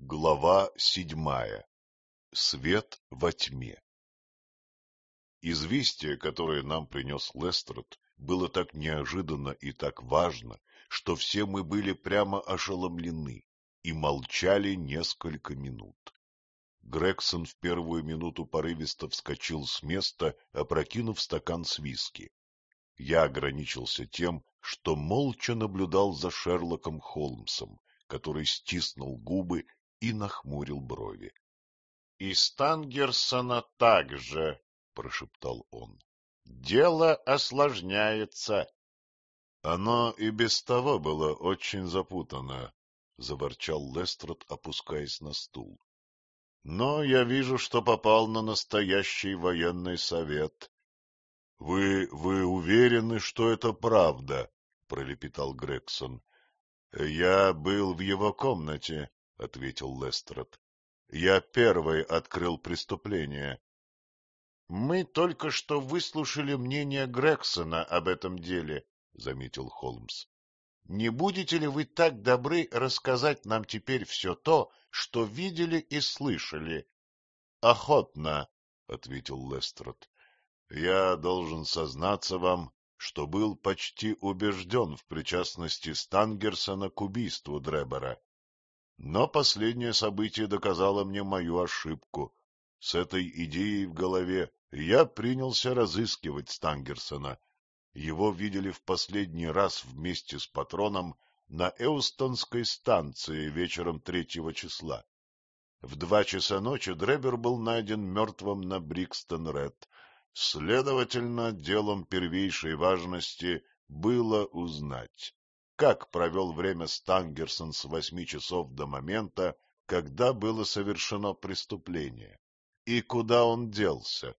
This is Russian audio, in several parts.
Глава седьмая. Свет во тьме. Известие, которое нам принес Лестрад, было так неожиданно и так важно, что все мы были прямо ошеломлены и молчали несколько минут. Грегсон в первую минуту порывисто вскочил с места, опрокинув стакан с виски. Я ограничился тем, что молча наблюдал за Шерлоком Холмсом, который стиснул губы и нахмурил брови. — И Стангерсона также, — прошептал он. — Дело осложняется. — Оно и без того было очень запутано, — заворчал Лестрод, опускаясь на стул. — Но я вижу, что попал на настоящий военный совет. — Вы... вы уверены, что это правда? — пролепетал Грегсон. — Я был в его комнате, — ответил Лестрад. — Я первый открыл преступление. — Мы только что выслушали мнение Грексона об этом деле, — заметил Холмс. — Не будете ли вы так добры рассказать нам теперь все то, что видели и слышали? — Охотно, — ответил Лестрад. — Я должен сознаться вам, что был почти убежден в причастности Стангерсона к убийству Дребера. Но последнее событие доказало мне мою ошибку. С этой идеей в голове я принялся разыскивать Стангерсона. Его видели в последний раз вместе с патроном на Эустонской станции вечером третьего числа. В два часа ночи Дребер был найден мертвым на Брикстон-Ред, Следовательно, делом первейшей важности было узнать, как провел время Стангерсон с восьми часов до момента, когда было совершено преступление, и куда он делся.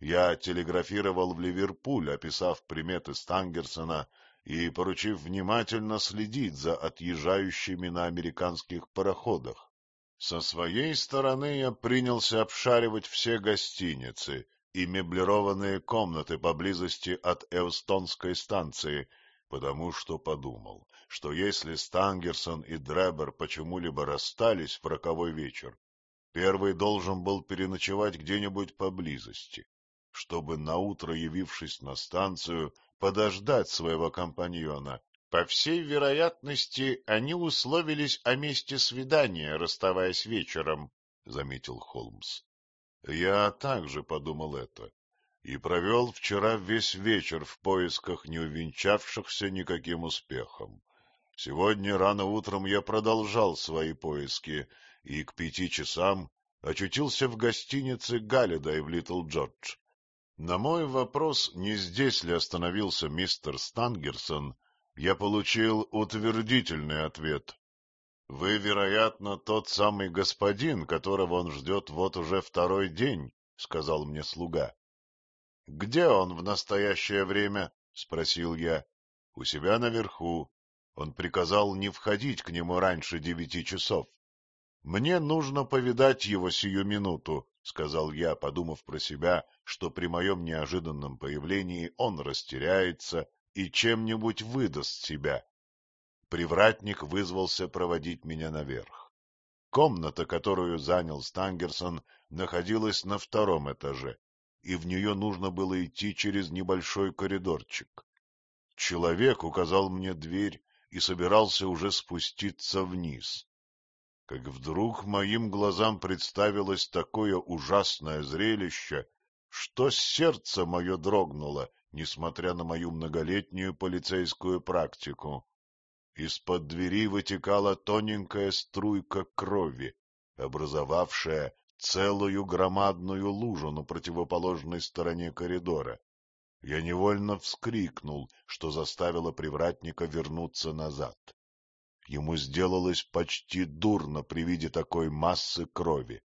Я телеграфировал в Ливерпуль, описав приметы Стангерсона и поручив внимательно следить за отъезжающими на американских пароходах. Со своей стороны я принялся обшаривать все гостиницы — и меблированные комнаты поблизости от Эустонской станции, потому что подумал, что если Стангерсон и Дребер почему-либо расстались в роковой вечер, первый должен был переночевать где-нибудь поблизости, чтобы, наутро явившись на станцию, подождать своего компаньона. По всей вероятности, они условились о месте свидания, расставаясь вечером, — заметил Холмс. Я также подумал это и провел вчера весь вечер в поисках не увенчавшихся никаким успехом. Сегодня рано утром я продолжал свои поиски и к пяти часам очутился в гостинице Галлидай в Литл Джордж. На мой вопрос, не здесь ли остановился мистер Стангерсон, я получил утвердительный ответ. — Вы, вероятно, тот самый господин, которого он ждет вот уже второй день, — сказал мне слуга. — Где он в настоящее время? — спросил я. — У себя наверху. Он приказал не входить к нему раньше девяти часов. — Мне нужно повидать его сию минуту, — сказал я, подумав про себя, что при моем неожиданном появлении он растеряется и чем-нибудь выдаст себя. Привратник вызвался проводить меня наверх. Комната, которую занял Стангерсон, находилась на втором этаже, и в нее нужно было идти через небольшой коридорчик. Человек указал мне дверь и собирался уже спуститься вниз. Как вдруг моим глазам представилось такое ужасное зрелище, что сердце мое дрогнуло, несмотря на мою многолетнюю полицейскую практику. Из-под двери вытекала тоненькая струйка крови, образовавшая целую громадную лужу на противоположной стороне коридора. Я невольно вскрикнул, что заставило привратника вернуться назад. Ему сделалось почти дурно при виде такой массы крови.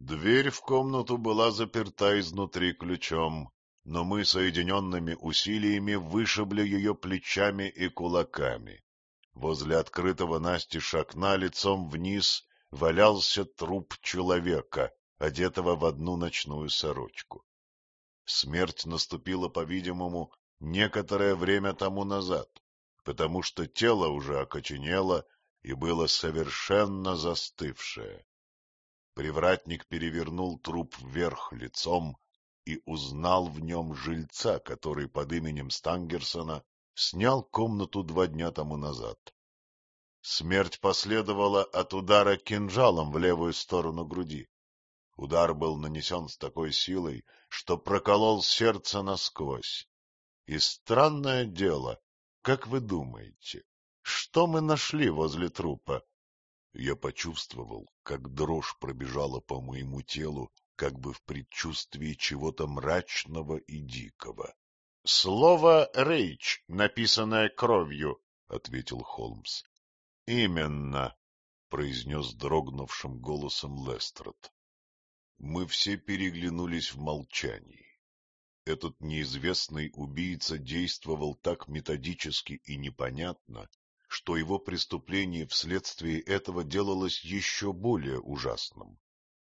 Дверь в комнату была заперта изнутри ключом, но мы соединенными усилиями вышибли ее плечами и кулаками. Возле открытого настежь окна лицом вниз валялся труп человека, одетого в одну ночную сорочку. Смерть наступила, по-видимому, некоторое время тому назад, потому что тело уже окоченело, и было совершенно застывшее. Привратник перевернул труп вверх лицом и узнал в нем жильца, который под именем Стангерсона снял комнату два дня тому назад. Смерть последовала от удара кинжалом в левую сторону груди. Удар был нанесен с такой силой, что проколол сердце насквозь. И странное дело, как вы думаете, что мы нашли возле трупа? Я почувствовал, как дрожь пробежала по моему телу, как бы в предчувствии чего-то мрачного и дикого. — Слово «рейч», написанное кровью, — ответил Холмс. — Именно, — произнес дрогнувшим голосом Лестрад. Мы все переглянулись в молчании. Этот неизвестный убийца действовал так методически и непонятно, что его преступление вследствие этого делалось еще более ужасным.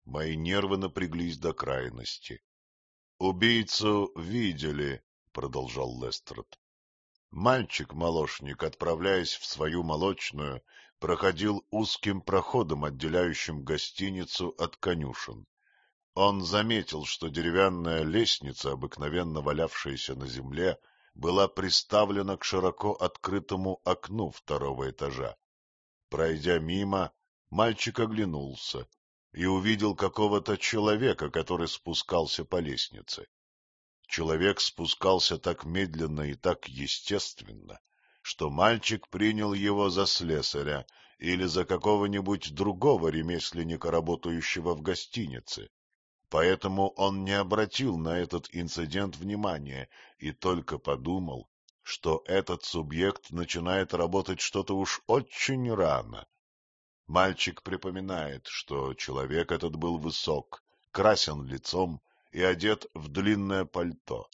Мои нервы напряглись до крайности. — Убийцу видели, — продолжал Лестрад. Мальчик-молочник, отправляясь в свою молочную, проходил узким проходом, отделяющим гостиницу от конюшен. Он заметил, что деревянная лестница, обыкновенно валявшаяся на земле, была приставлена к широко открытому окну второго этажа. Пройдя мимо, мальчик оглянулся и увидел какого-то человека, который спускался по лестнице. Человек спускался так медленно и так естественно, что мальчик принял его за слесаря или за какого-нибудь другого ремесленника, работающего в гостинице. Поэтому он не обратил на этот инцидент внимания и только подумал, что этот субъект начинает работать что-то уж очень рано. Мальчик припоминает, что человек этот был высок, красен лицом и одет в длинное пальто.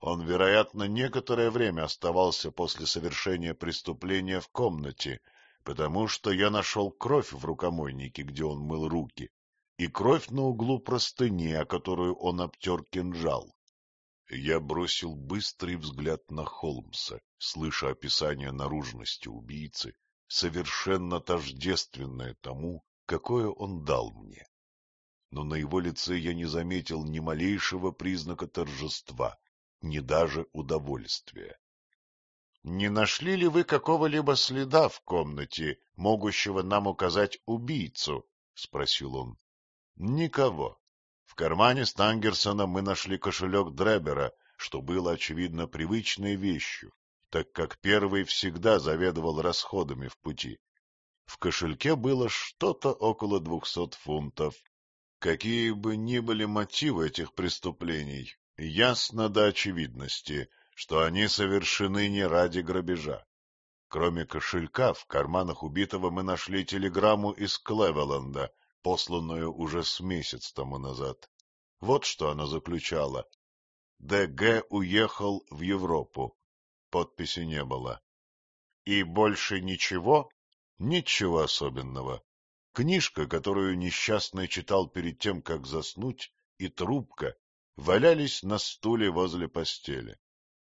Он, вероятно, некоторое время оставался после совершения преступления в комнате, потому что я нашел кровь в рукомойнике, где он мыл руки, и кровь на углу простыни, о которую он обтер кинжал. Я бросил быстрый взгляд на Холмса, слыша описание наружности убийцы, совершенно тождественное тому, какое он дал мне но на его лице я не заметил ни малейшего признака торжества, ни даже удовольствия. — Не нашли ли вы какого-либо следа в комнате, могущего нам указать убийцу? — спросил он. — Никого. В кармане Стангерсона мы нашли кошелек Дребера, что было, очевидно, привычной вещью, так как первый всегда заведовал расходами в пути. В кошельке было что-то около двухсот фунтов, Какие бы ни были мотивы этих преступлений, ясно до очевидности, что они совершены не ради грабежа. Кроме кошелька, в карманах убитого мы нашли телеграмму из Клевеленда, посланную уже с месяц тому назад. Вот что она заключала. Д.Г. уехал в Европу. Подписи не было. И больше ничего? Ничего особенного. Книжка, которую несчастный читал перед тем, как заснуть, и трубка валялись на стуле возле постели.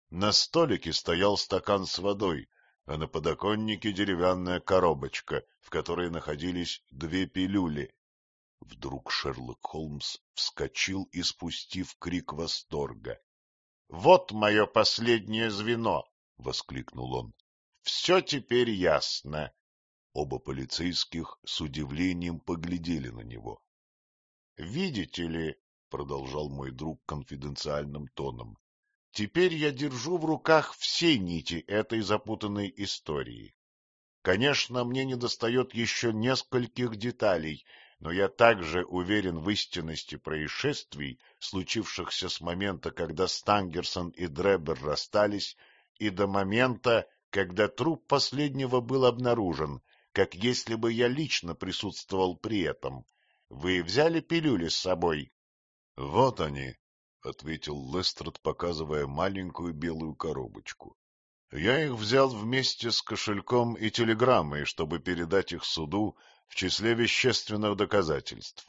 На столике стоял стакан с водой, а на подоконнике деревянная коробочка, в которой находились две пилюли. Вдруг Шерлок Холмс вскочил, испустив крик восторга. — Вот мое последнее звено! — воскликнул он. — Все теперь ясно. Оба полицейских с удивлением поглядели на него. — Видите ли, — продолжал мой друг конфиденциальным тоном, — теперь я держу в руках все нити этой запутанной истории. Конечно, мне недостает еще нескольких деталей, но я также уверен в истинности происшествий, случившихся с момента, когда Стангерсон и Дребер расстались, и до момента, когда труп последнего был обнаружен, как если бы я лично присутствовал при этом. Вы взяли пилюли с собой? — Вот они, — ответил Лестрад, показывая маленькую белую коробочку. Я их взял вместе с кошельком и телеграммой, чтобы передать их суду в числе вещественных доказательств.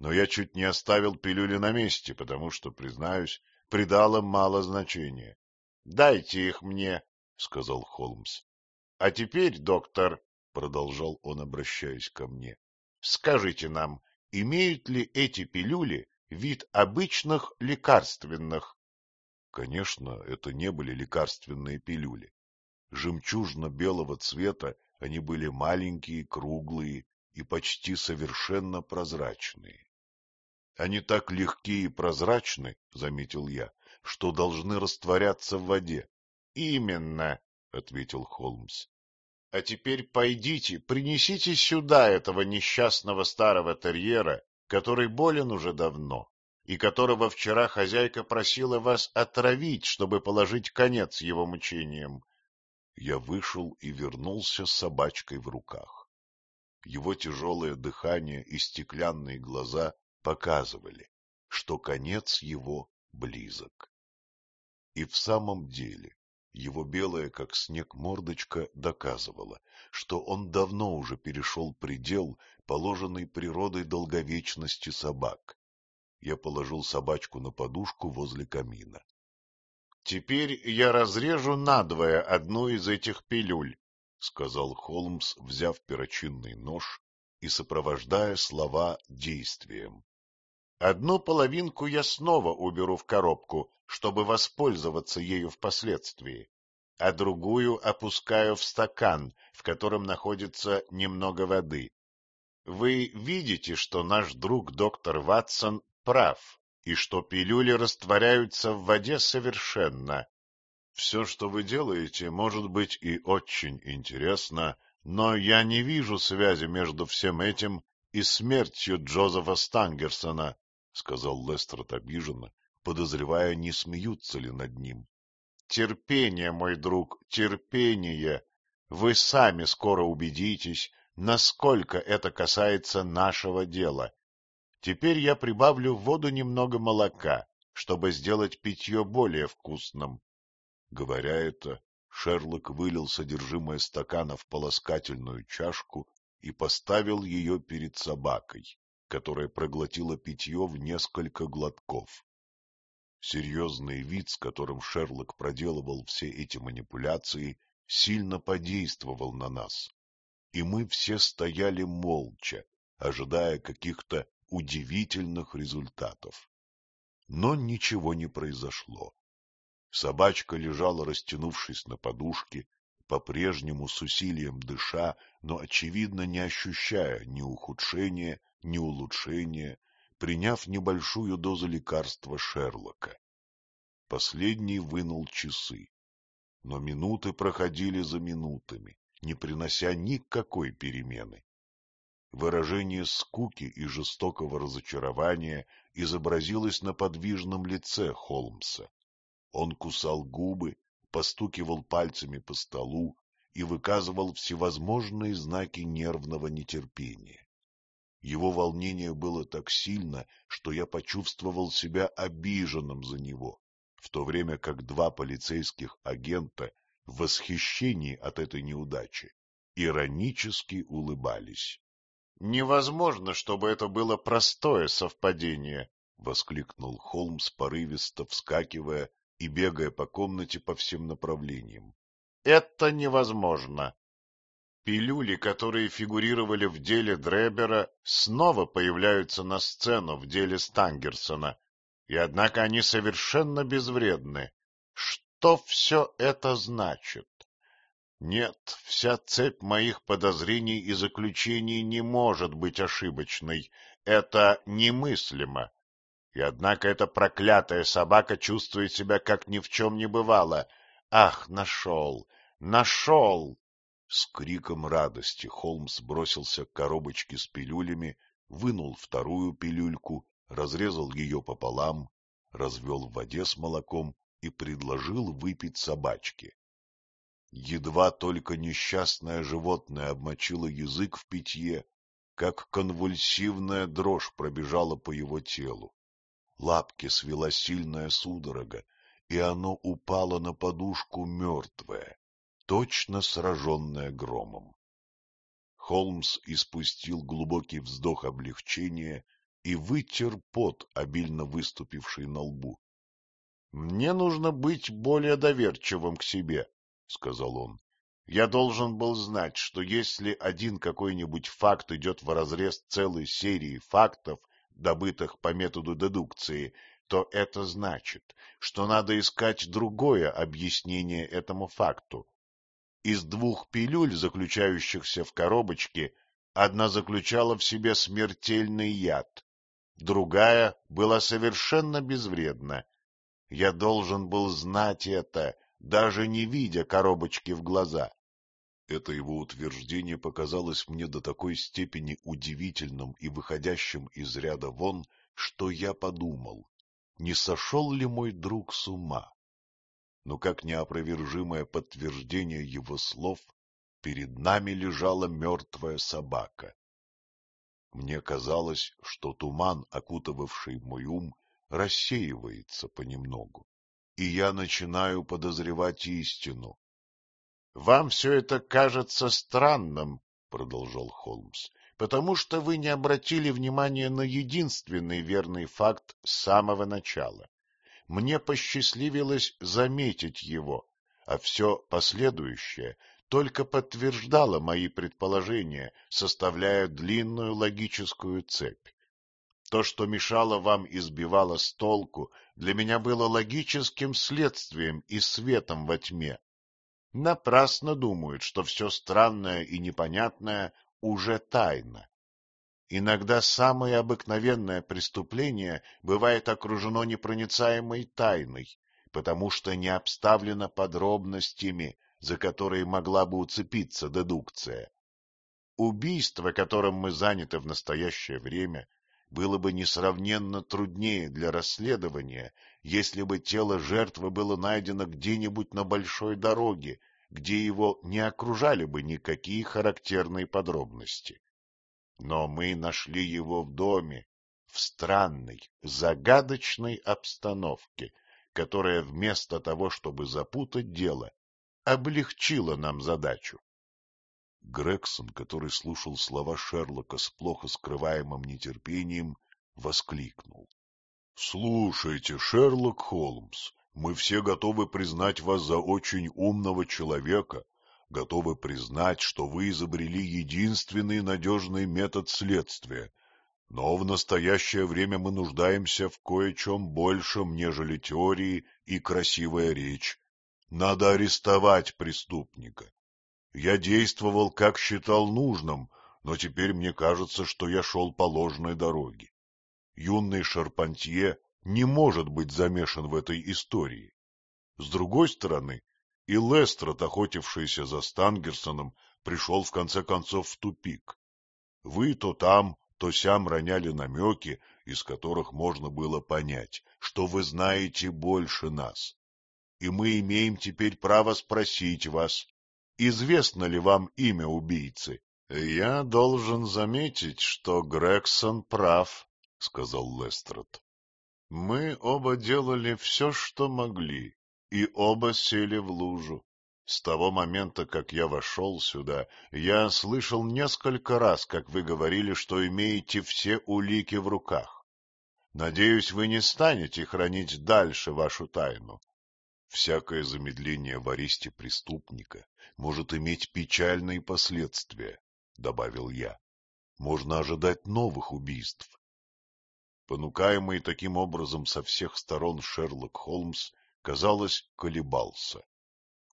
Но я чуть не оставил пилюли на месте, потому что, признаюсь, придал им мало значения. — Дайте их мне, — сказал Холмс. — А теперь, доктор, продолжал он, обращаясь ко мне, — скажите нам, имеют ли эти пилюли вид обычных лекарственных? Конечно, это не были лекарственные пилюли. Жемчужно-белого цвета они были маленькие, круглые и почти совершенно прозрачные. Они так легкие и прозрачны, — заметил я, — что должны растворяться в воде. — Именно, — ответил Холмс. — А теперь пойдите, принесите сюда этого несчастного старого терьера, который болен уже давно, и которого вчера хозяйка просила вас отравить, чтобы положить конец его мучениям. Я вышел и вернулся с собачкой в руках. Его тяжелое дыхание и стеклянные глаза показывали, что конец его близок. И в самом деле его белая, как снег, мордочка доказывала, что он давно уже перешел предел, положенный природой долговечности собак. Я положил собачку на подушку возле камина. — Теперь я разрежу надвое одну из этих пилюль, — сказал Холмс, взяв перочинный нож и сопровождая слова действием. Одну половинку я снова уберу в коробку, чтобы воспользоваться ею впоследствии, а другую опускаю в стакан, в котором находится немного воды. Вы видите, что наш друг доктор Ватсон прав, и что пилюли растворяются в воде совершенно. Все, что вы делаете, может быть и очень интересно, но я не вижу связи между всем этим и смертью Джозефа Стангерсона, — сказал Лестрад обиженно, подозревая, не смеются ли над ним. — Терпение, мой друг, терпение. Вы сами скоро убедитесь, насколько это касается нашего дела. Теперь я прибавлю в воду немного молока, чтобы сделать питье более вкусным. Говоря это, Шерлок вылил содержимое стакана в полоскательную чашку и поставил ее перед собакой которая проглотила питье в несколько глотков. Серьезный вид, с которым Шерлок проделывал все эти манипуляции, сильно подействовал на нас, и мы все стояли молча, ожидая каких-то удивительных результатов. Но ничего не произошло. Собачка лежала, растянувшись на подушке, по-прежнему с усилием дыша, но, очевидно, не ощущая ни ухудшения, ни улучшения, приняв небольшую дозу лекарства Шерлока. Последний вынул часы, но минуты проходили за минутами, не принося никакой перемены. Выражение скуки и жестокого разочарования изобразилось на подвижном лице Холмса. Он кусал губы, постукивал пальцами по столу и выказывал всевозможные знаки нервного нетерпения. Его волнение было так сильно, что я почувствовал себя обиженным за него, в то время как два полицейских агента в восхищении от этой неудачи иронически улыбались. — Невозможно, чтобы это было простое совпадение! — воскликнул Холмс, порывисто вскакивая и бегая по комнате по всем направлениям. — Это невозможно! Пилюли, которые фигурировали в деле Дребера, снова появляются на сцену в деле Стангерсона, и однако они совершенно безвредны. Что все это значит? Нет, вся цепь моих подозрений и заключений не может быть ошибочной. Это немыслимо. И однако эта проклятая собака чувствует себя, как ни в чем не бывало. Ах, нашел, нашел! С криком радости Холмс бросился к коробочке с пилюлями, вынул вторую пилюльку, разрезал ее пополам, развел в воде с молоком и предложил выпить собачке. Едва только несчастное животное обмочило язык в питье, как конвульсивная дрожь пробежала по его телу. Лапки свела сильная судорога, и оно упало на подушку мертвое точно сраженная громом. Холмс испустил глубокий вздох облегчения и вытер пот, обильно выступивший на лбу. — Мне нужно быть более доверчивым к себе, — сказал он. Я должен был знать, что если один какой-нибудь факт идет вразрез целой серии фактов, добытых по методу дедукции, то это значит, что надо искать другое объяснение этому факту. Из двух пилюль, заключающихся в коробочке, одна заключала в себе смертельный яд, другая была совершенно безвредна. Я должен был знать это, даже не видя коробочки в глаза. Это его утверждение показалось мне до такой степени удивительным и выходящим из ряда вон, что я подумал, не сошел ли мой друг с ума. Но как неопровержимое подтверждение его слов, перед нами лежала мертвая собака. Мне казалось, что туман, окутывавший мой ум, рассеивается понемногу, и я начинаю подозревать истину, вам все это кажется странным, — продолжал Холмс, — потому что вы не обратили внимания на единственный верный факт с самого начала. Мне посчастливилось заметить его, а все последующее только подтверждало мои предположения, составляя длинную логическую цепь. То, что мешало вам и сбивало с толку, для меня было логическим следствием и светом во тьме, напрасно думают, что все странное и непонятное уже тайна. Иногда самое обыкновенное преступление бывает окружено непроницаемой тайной, потому что не обставлено подробностями, за которые могла бы уцепиться дедукция. Убийство, которым мы заняты в настоящее время, было бы несравненно труднее для расследования, если бы тело жертвы было найдено где-нибудь на большой дороге, где его не окружали бы никакие характерные подробности. Но мы нашли его в доме, в странной, загадочной обстановке, которая вместо того, чтобы запутать дело, облегчила нам задачу. Грегсон, который слушал слова Шерлока с плохо скрываемым нетерпением, воскликнул. — Слушайте, Шерлок Холмс, мы все готовы признать вас за очень умного человека, готовы признать, что вы изобрели единственный надежный метод следствия, но в настоящее время мы нуждаемся в кое-чем большем, нежели теории и красивая речь. Надо арестовать преступника. Я действовал, как считал нужным, но теперь мне кажется, что я шел по ложной дороге. Юный Шарпантье не может быть замешан в этой истории. С другой стороны, и Лестрад, охотившийся за Стангерсоном, пришел в конце концов в тупик. Вы то там, то сям роняли намеки, из которых можно было понять, что вы знаете больше нас. И мы имеем теперь право спросить вас, известно ли вам имя убийцы? — Я должен заметить, что Грегсон прав, — сказал Лестрад. Мы оба делали все, что могли, и оба сели в лужу. С того момента, как я вошел сюда, я слышал несколько раз, как вы говорили, что имеете все улики в руках. Надеюсь, вы не станете хранить дальше вашу тайну. Всякое замедление в аресте преступника может иметь печальные последствия, — добавил я. Можно ожидать новых убийств, Понукаемый таким образом со всех сторон Шерлок Холмс, казалось, колебался.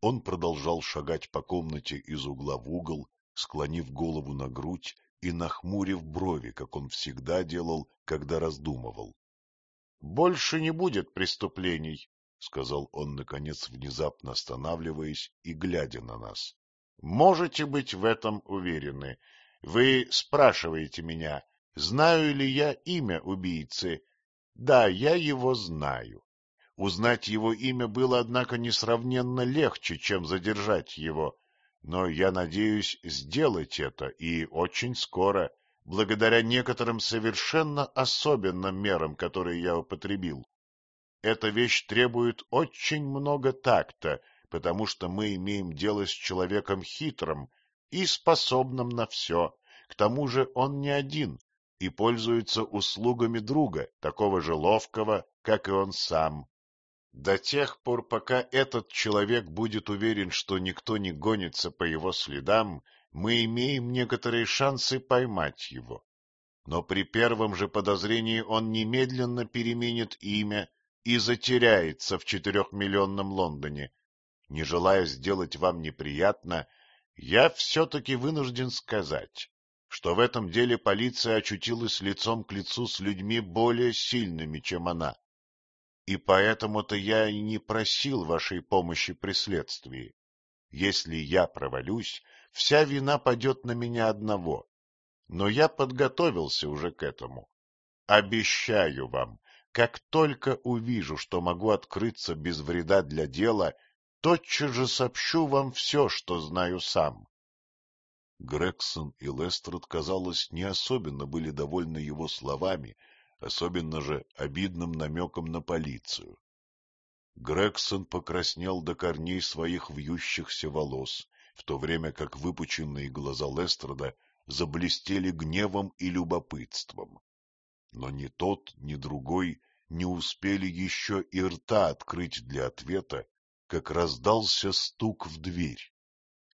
Он продолжал шагать по комнате из угла в угол, склонив голову на грудь и нахмурив брови, как он всегда делал, когда раздумывал. — Больше не будет преступлений, — сказал он, наконец, внезапно останавливаясь и глядя на нас. — Можете быть в этом уверены. Вы спрашиваете меня, Знаю ли я имя убийцы? Да, я его знаю. Узнать его имя было, однако, несравненно легче, чем задержать его. Но я надеюсь сделать это, и очень скоро, благодаря некоторым совершенно особенным мерам, которые я употребил. Эта вещь требует очень много такта, потому что мы имеем дело с человеком хитрым и способным на все. К тому же он не один, и пользуется услугами друга, такого же ловкого, как и он сам. До тех пор, пока этот человек будет уверен, что никто не гонится по его следам, мы имеем некоторые шансы поймать его. Но при первом же подозрении он немедленно переменит имя и затеряется в четырехмиллионном Лондоне. Не желая сделать вам неприятно, я все-таки вынужден сказать, что в этом деле полиция очутилась лицом к лицу с людьми более сильными, чем она. И поэтому-то я и не просил вашей помощи при следствии. Если я провалюсь, вся вина падет на меня одного. Но я подготовился уже к этому. Обещаю вам, как только увижу, что могу открыться без вреда для дела, тотчас же сообщу вам все, что знаю сам. Грегсон и Лестрад, казалось, не особенно были довольны его словами, особенно же обидным намеком на полицию. Грегсон покраснел до корней своих вьющихся волос, в то время как выпученные глаза Лестрада заблестели гневом и любопытством. Но ни тот, ни другой не успели еще и рта открыть для ответа, как раздался стук в дверь,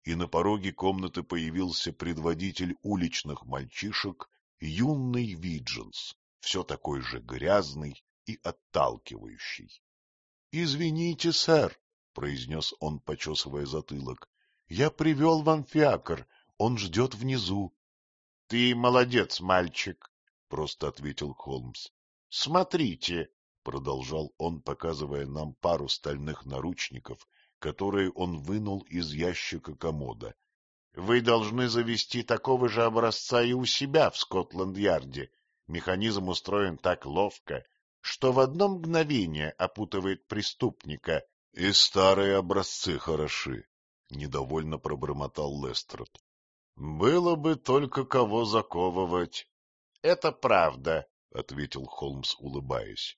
и на пороге комнаты появился предводитель уличных мальчишек, юный Виджинс, все такой же грязный и отталкивающий. — Извините, сэр, — произнес он, почесывая затылок, — я привел вам фиакр, он ждет внизу. — Ты молодец, мальчик, — просто ответил Холмс. — Смотрите, продолжал он, показывая нам пару стальных наручников, которые он вынул из ящика комода. — Вы должны завести такого же образца и у себя в Скотланд-Ярде. Механизм устроен так ловко, что в одно мгновение опутывает преступника. — И старые образцы хороши, — недовольно пробормотал Лестрад. — Было бы только кого заковывать. — Это правда, — ответил Холмс, улыбаясь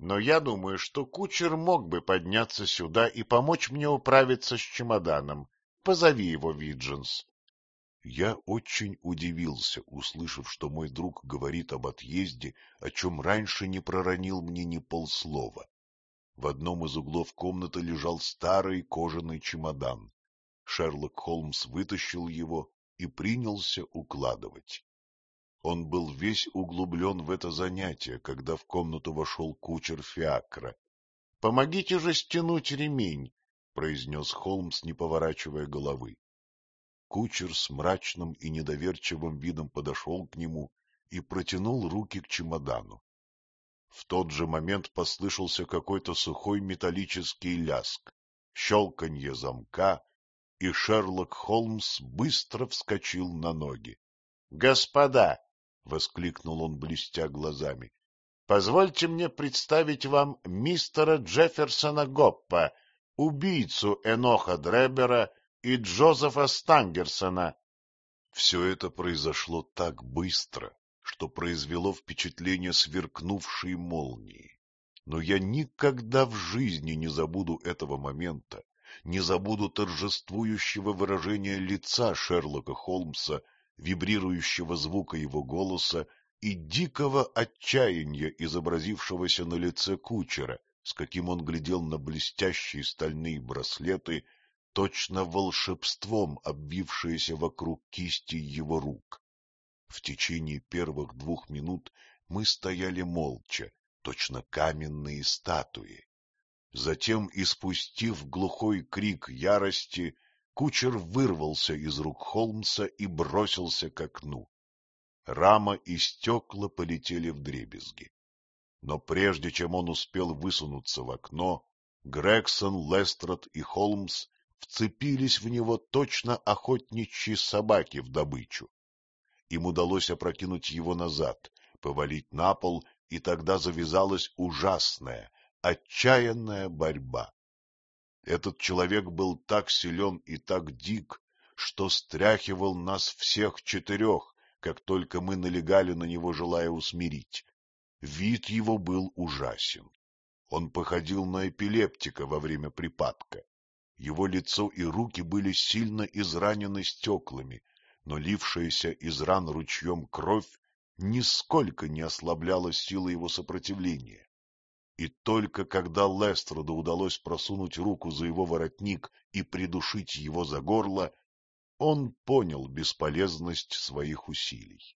но я думаю, что кучер мог бы подняться сюда и помочь мне управиться с чемоданом. Позови его, Виджинс. Я очень удивился, услышав, что мой друг говорит об отъезде, о чем раньше не проронил мне ни полслова. В одном из углов комнаты лежал старый кожаный чемодан. Шерлок Холмс вытащил его и принялся укладывать. Он был весь углублен в это занятие, когда в комнату вошел кучер Фиакра. — Помогите же стянуть ремень, — произнес Холмс, не поворачивая головы. Кучер с мрачным и недоверчивым видом подошел к нему и протянул руки к чемодану. В тот же момент послышался какой-то сухой металлический ляск, щелканье замка, и Шерлок Холмс быстро вскочил на ноги. — Господа! — воскликнул он, блестя глазами. — Позвольте мне представить вам мистера Джефферсона Гоппа, убийцу Эноха Дребера и Джозефа Стангерсона. Все это произошло так быстро, что произвело впечатление сверкнувшей молнии. Но я никогда в жизни не забуду этого момента, не забуду торжествующего выражения лица Шерлока Холмса вибрирующего звука его голоса и дикого отчаяния, изобразившегося на лице кучера, с каким он глядел на блестящие стальные браслеты, точно волшебством обвившиеся вокруг кисти его рук. В течение первых двух минут мы стояли молча, точно каменные статуи. Затем, испустив глухой крик ярости, Кучер вырвался из рук Холмса и бросился к окну. Рама и стекла полетели в дребезги. Но прежде чем он успел высунуться в окно, Грегсон, Лестрад и Холмс вцепились в него точно охотничьи собаки в добычу. Им удалось опрокинуть его назад, повалить на пол, и тогда завязалась ужасная, отчаянная борьба. Этот человек был так силен и так дик, что стряхивал нас всех четырех, как только мы налегали на него, желая усмирить. Вид его был ужасен. Он походил на эпилептика во время припадка. Его лицо и руки были сильно изранены стеклами, но лившаяся из ран ручьем кровь нисколько не ослабляла силы его сопротивления и только когда Лестроду удалось просунуть руку за его воротник и придушить его за горло, он понял бесполезность своих усилий.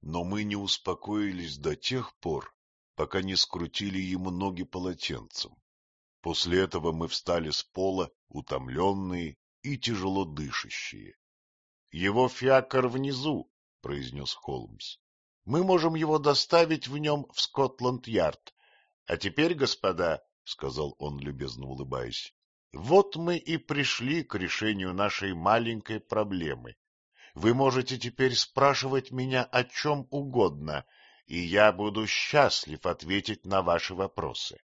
Но мы не успокоились до тех пор, пока не скрутили ему ноги полотенцем. После этого мы встали с пола, утомленные и тяжело дышащие. — Его фиакр внизу, — произнес Холмс. — Мы можем его доставить в нем в Скотланд-Ярд. А теперь, господа, — сказал он, любезно улыбаясь, — вот мы и пришли к решению нашей маленькой проблемы. Вы можете теперь спрашивать меня о чем угодно, и я буду счастлив ответить на ваши вопросы.